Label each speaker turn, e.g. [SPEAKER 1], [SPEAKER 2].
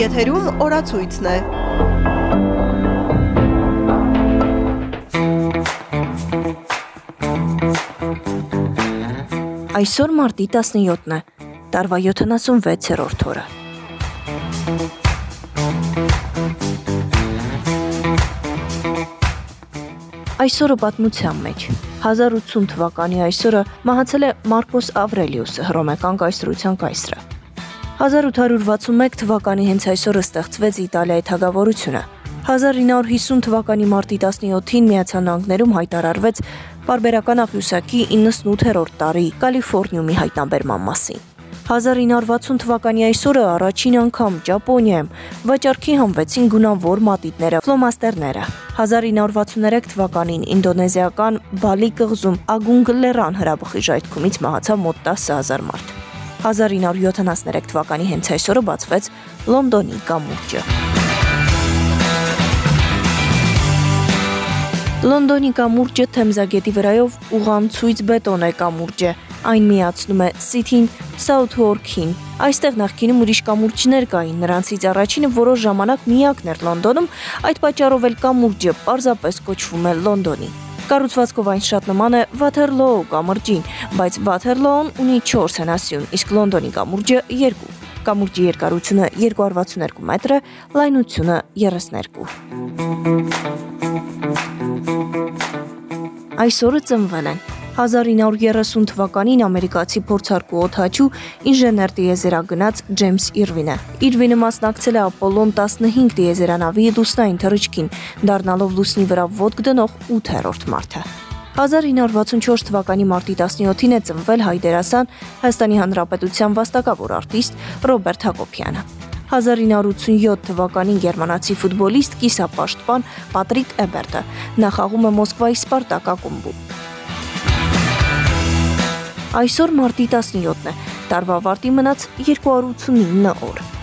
[SPEAKER 1] Եթերում օրացույցն է։
[SPEAKER 2] Այսօր մարտի 17-ն է։ Տարվա 76-րդ օրը։ Այսօրը պատմության մեջ 1080 թվականի այսօրը մահացել է Մարկոս Ավրելիուսը, հռոմեական կայսրության կայսրը։ 1861 թվականի հենց այսօրը ստեղծվեց Իտալիայի թագավորությունը։ 1950 թվականի մարտի 17-ին Միացյալ Նահանգներում հայտարարվեց Պարբերական աղյուսակի 98-րդ տարի Կալիֆոռնիումի հայտնաբերման մասին։ 1960 թվականի այսօրը առաջին անգամ Ճապոնիայում վաճառքի հանվեցին գունավոր մատիտները, ֆլոմաստերները։ 1963 թվականին ինդոնեզիական Բալի կղզում Ագունգլերան հրաբխի ժայթքումից մահացավ մոտ 10000 մարդ։ 1973 թվականի հենց այսօրը բացվեց Լոնդոնի կամուրջը։ Լոնդոնի կամուրջը Թեմզագետի վրայով ուղանցույց բետոն է կամուրջը։ Այն միացնում է City-ին Southwark-ին։ Այստեղ նախկինում ուրիշ կամուրջներ կային, նրանցից առաջինը որոշ ժամանակ միակն էր Լոնդոնում, այդ պատճառով էլ կամուրջը պարզապես կոչվում է Լոնդոնի։ Կառուցվածքով այն շատ նման է Waterloo կամրջին, բայց Waterloo-ն ունի 4 հենասյուն, իսկ Լոնդոնի կամուրջը 2։ Կամուրջի երկարությունը 262 մետր է, լայնությունը 32։ Այսօրը ծնվել են 1930 թվականին ամերիկացի փորձարկու օթաչու ինժեներ տիեզերագնաց Ջեյմս Իրվինը։ Իրվինը մասնակցել է Ապոլոն 15 տիեզերանավի լուսնային թռիչքին, դառնալով լուսնի վրա ոտք դնող 8-րդ մարդը։ 1964 թվականի մարտի 17-ին է ծնվել հայ դերասան Հայաստանի Հանրապետության վաստակավոր արտիստ Ռոբերտ Հակոբյանը։ 1987 թվականին գերմանացի ֆուտբոլիստ կիսապաշտպան Պատրիկ Էբերտը նախաղում է Մոսկվայի Սպարտակ ակումբում։ Այսօր մարտի 17-ն է, տարվա վարտի մնաց 289 օր։